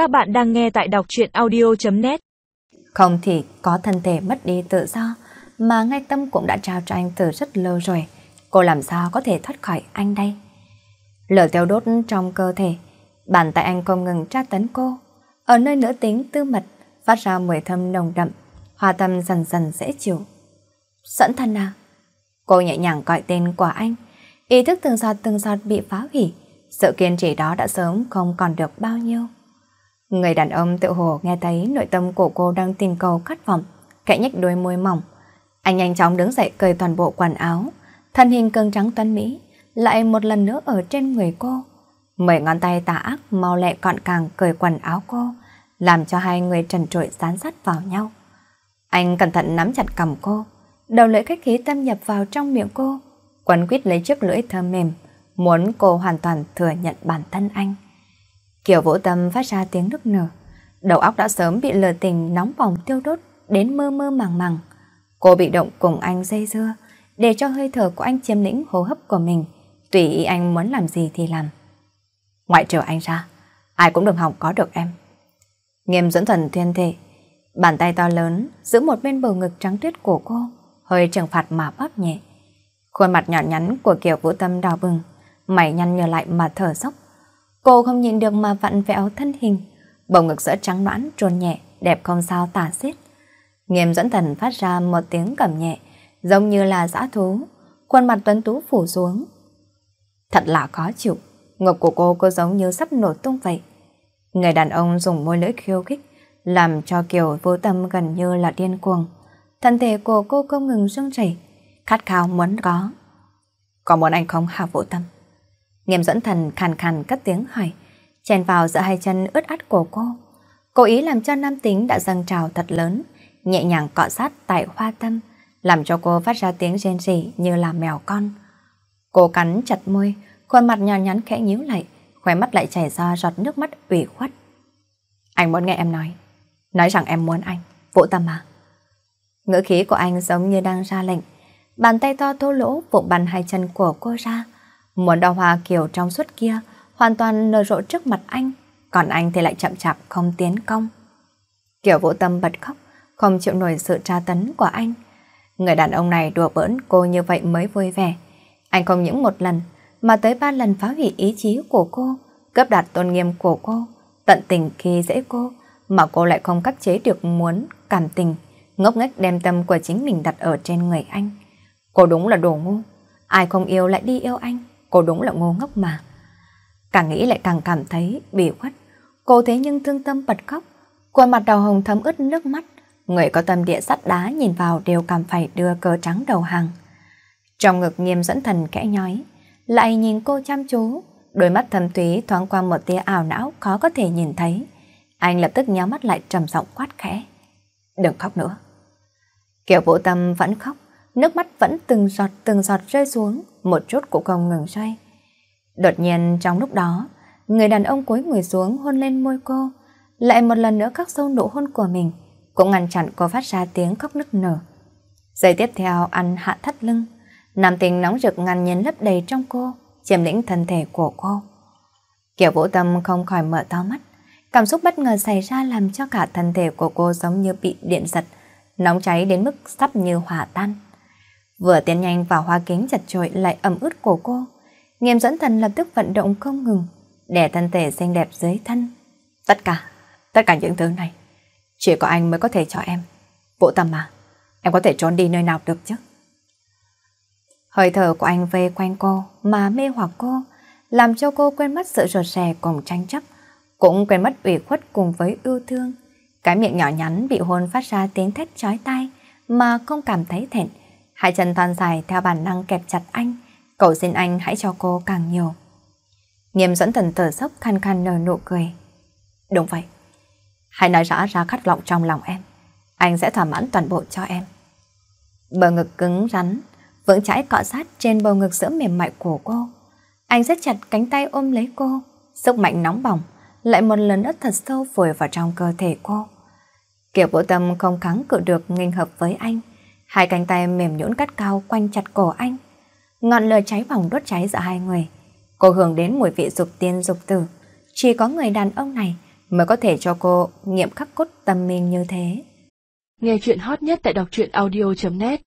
Các bạn đang nghe tại đọc truyện audio.net Không thì có thân thể mất đi tự do, mà ngay tâm cũng đã trao cho anh từ rất lâu rồi. Cô làm sao có thể thoát khỏi anh đây? Lửa tiêu đốt trong cơ thể, bàn tay anh không ngừng tra tấn cô. Ở nơi nữ tính tư mật, phát ra mùi thơm nồng đậm, hòa tâm dần dần dễ chịu. Sẵn thân à? Cô nhẹ nhàng gọi tên của anh, ý thức từng giọt từng giọt bị phá hủy, sự kiên trì đó đã sớm không còn được bao nhiêu. Người đàn ông tự hồ nghe thấy nội tâm của cô đang tìm cầu khát vọng, kẽ nhếch đôi môi mỏng. Anh nhanh chóng đứng dậy cởi toàn bộ quần áo, thân hình cân trắng tuấn mỹ, lại một lần nữa ở trên người cô. Mười ngón tay tà ác mau lẹ gọn càng cởi quần áo cô, làm cho hai người trần trội dán sát vào nhau. Anh cẩn thận nắm chặt cầm cô, đầu lưỡi khách khí tâm nhập vào trong miệng cô, quấn quýt lấy chiếc lưỡi thơm mềm, muốn cô hoàn toàn thừa nhận bản thân anh. Kiều Vũ Tâm phát ra tiếng nức nở, đầu óc đã sớm bị lừa tình nóng bỏng tiêu đốt đến mơ mơ màng màng. Cô bị động cùng anh dây dưa, để cho hơi thở của anh chiếm lĩnh hô hấp của mình, tùy ý anh muốn làm gì thì làm. Ngoại trừ anh ra, ai cũng đừng hỏng có được em. Nghiêm dẫn thần thiên thể, bàn tay to lớn giữ một bên bầu ngực trắng tuyết của cô, hơi trừng phạt mà bóp nhẹ. Khuôn mặt nhỏ nhắn của Kiều Vũ Tâm đỏ bừng, mày nhăn nhờ lại mà thở dốc. Cô không nhìn được mà vặn vẹo thân hình, bầu ngực giữa trắng nõn trồn nhẹ, đẹp không sao tả xiết. Nghiêm dẫn thần phát ra một tiếng cầm nhẹ, giống như là dã thú, khuôn mặt tuấn tú phủ xuống. Thật là khó chịu, ngực của cô cô giống như sắp nổ tung vậy. Người đàn ông dùng môi lưỡi khiêu khích, làm cho Kiều vô tâm gần như là điên cuồng. Thân thể của cô không ngừng rung rẩy, khát khao muốn có. Có muốn anh không hả vô tâm? Nghiêm dẫn thần khàn khàn cất tiếng hỏi, chèn vào giữa hai chân ướt át của cô. Cố ý làm cho nam tính đã dâng trào thật lớn, nhẹ nhàng cọ sát tại hoa tâm, làm cho cô phát ra tiếng rên rỉ như là mèo con. Cô cắn chặt môi, khuôn mặt nhỏ nhắn khẽ nhíu lại, khóe mắt lại chảy ra giọt nước mắt ủy khuất. Anh muốn nghe em nói, nói rằng em muốn anh, vũ tâm à. Ngữ khí của anh giống như đang ra lệnh, bàn tay to thô lỗ vụ bàn hai chân của cô ra, Muốn đào hoa kiểu trong suốt kia hoàn toàn nở rộ trước mặt anh, còn anh thì lại chậm chạp không tiến công. Kiểu vũ tâm bật khóc, không chịu nổi sự tra tấn của anh. Người đàn ông này đùa bỡn cô như vậy mới vui vẻ. Anh không những một lần, mà tới ba lần phá hủy ý chí của cô, cấp đạt tôn nghiêm của cô, tận tình khi dễ cô, mà cô lại không cắt chế được muốn, cảm tình, ngốc nghếch đem tâm của chính mình đặt ở trên người anh. Cô đúng là đồ ngu, ai không yêu lại đi yêu anh cô đúng là ngu ngốc mà. Càng nghĩ lại càng cảm thấy bị khuất. Cô thế nhưng thương tâm bật khóc, khuôn mặt đầu hồng thấm ướt nước mắt. Người có tâm địa sắt đá nhìn vào đều cảm phải đưa cờ trắng đầu hàng. Trong ngực nghiêm dẫn thần kẽ nhói, lại nhìn cô chăm chú, đôi mắt thầm thúy thoáng qua một tia ảo não khó có thể nhìn thấy. Anh lập tức nhắm mắt lại trầm giọng quát khẽ. Đừng khóc nữa. Kiểu vũ tâm vẫn khóc, nước mắt vẫn từng giọt từng giọt rơi xuống, một chút cũng không ngừng xoay. Đột nhiên trong lúc đó, người đàn ông cúi người xuống hôn lên môi cô, lại một lần nữa khắc sâu nụ hôn của mình, cũng ngăn chặn cô phát ra tiếng khóc nức nở. Giây tiếp theo ăn hạ thắt lưng, nam tình nóng rực ngăn nhiên lấp đầy trong cô, chiếm lĩnh thân thể của cô. Kiểu vũ tâm không khỏi mở to mắt, cảm xúc bất ngờ xảy ra làm cho cả thân thể của cô giống như bị điện giật, nóng cháy đến mức sắp như hỏa tan. Vừa tiến nhanh vào hoa kính chặt chội lại ẩm ướt cổ cô. Nghiêm dẫn thần lập tức vận động không ngừng, để thân thể xinh đẹp dưới thân. Tất cả, tất cả những thứ này, chỉ có anh mới có thể cho em. Vũ tâm mà, em có thể trốn đi nơi nào được chứ? Hơi thở của anh vây quanh cô mà mê hoặc cô, làm cho cô quên mất sự rột rè cùng tranh chấp, cũng quên mất ủy khuất cùng với yêu thương. Cái miệng nhỏ nhắn bị hôn phát ra tiếng thét chói tai mà không cảm thấy thẹn, Hai chân thon dài theo bản năng kẹp chặt anh, cầu xin anh hãy cho cô càng nhiều. Nghiêm dẫn thần thở sốc khăn khăn nở nụ cười. Đúng vậy, hãy nói rõ ra khát vọng trong lòng em. Anh sẽ thỏa mãn toàn bộ cho em. Bờ ngực cứng rắn, vững chãi cọ sát trên bầu ngực sữa mềm mại của cô. Anh rất chặt cánh tay ôm lấy cô, sức mạnh nóng bỏng, lại một lần nữa thật sâu vùi vào trong cơ thể cô. kiểu bộ Tâm không kháng cự được nghênh hợp với anh, Hai cánh tay mềm nhũn cắt cao quanh chặt cổ anh. Ngọn lửa cháy bỏng đốt cháy giữa hai người. Cô hưởng đến mùi vị dục tiên dục tử. Chỉ có người đàn ông này mới có thể cho cô nghiệm khắc cốt tâm minh như thế. Nghe chuyện hot nhất tại đọc truyện audio.net